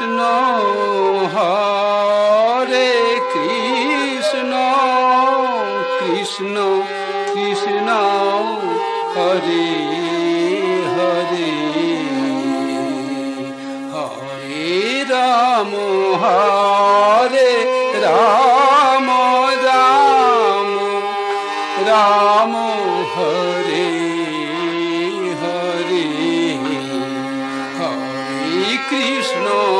Krishna Hare Krishna Krishna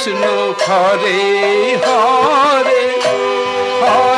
Krishna Hare Hare Hare